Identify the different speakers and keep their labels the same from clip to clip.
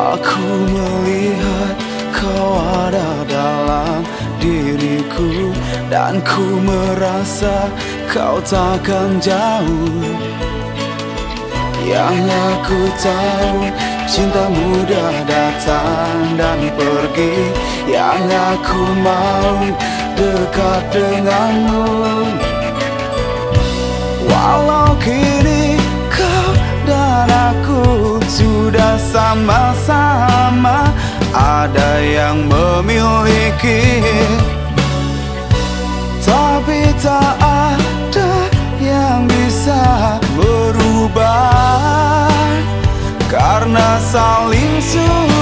Speaker 1: Aku melihat kau ada dalam diriku Dan ku merasa kau takkan jauh. Yang aku tahu cinta mudah datang dan pergi. Yang aku mau dekat denganmu. Walau kini sudah sama-sama Ada yang memiliki. Tapi tak ada yang bisa berubah Karena saling suka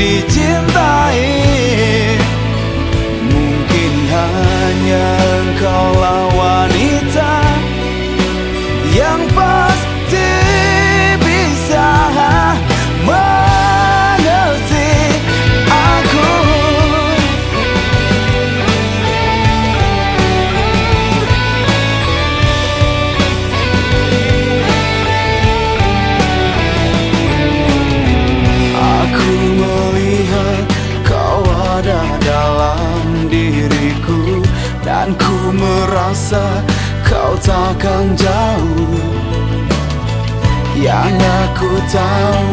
Speaker 1: dicintai. Mungkin hanya ada dalam diriku Dan ku merasa kau takkan jauh. Yang aku tahu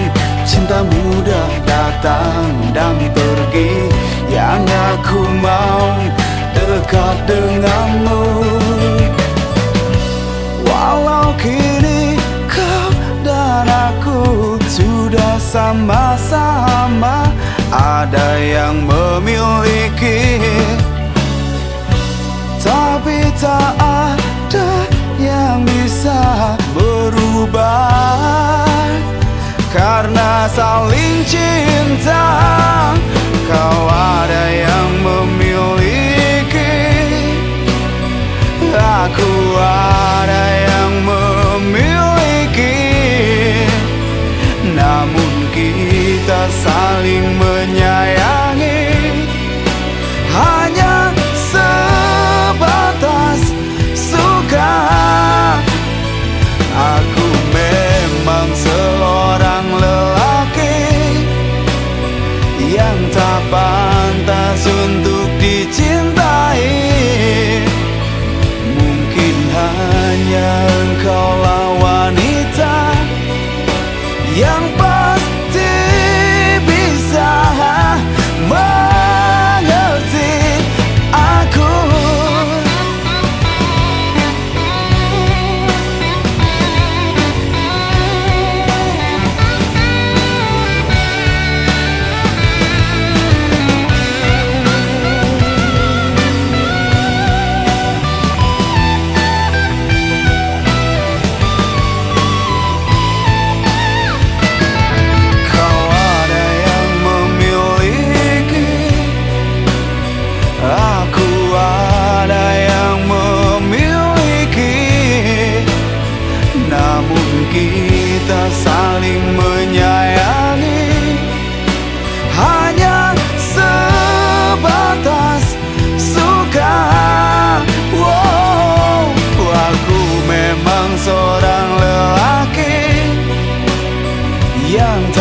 Speaker 1: cinta mudah datang dan pergi. Yang aku mau dekat denganmu. Walau kini kau dan aku sudah sama-sama Ada yang memiliki. Tapi tak ada yang bisa berubah. Karena saling cinta Kau ada yang memiliki. Aku ada yang memiliki. Namun kita saling menyayangi Aku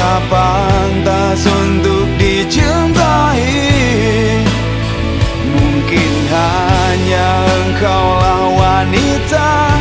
Speaker 1: tak pantas untuk dicintai Mungkin hanya engkaulah wanita.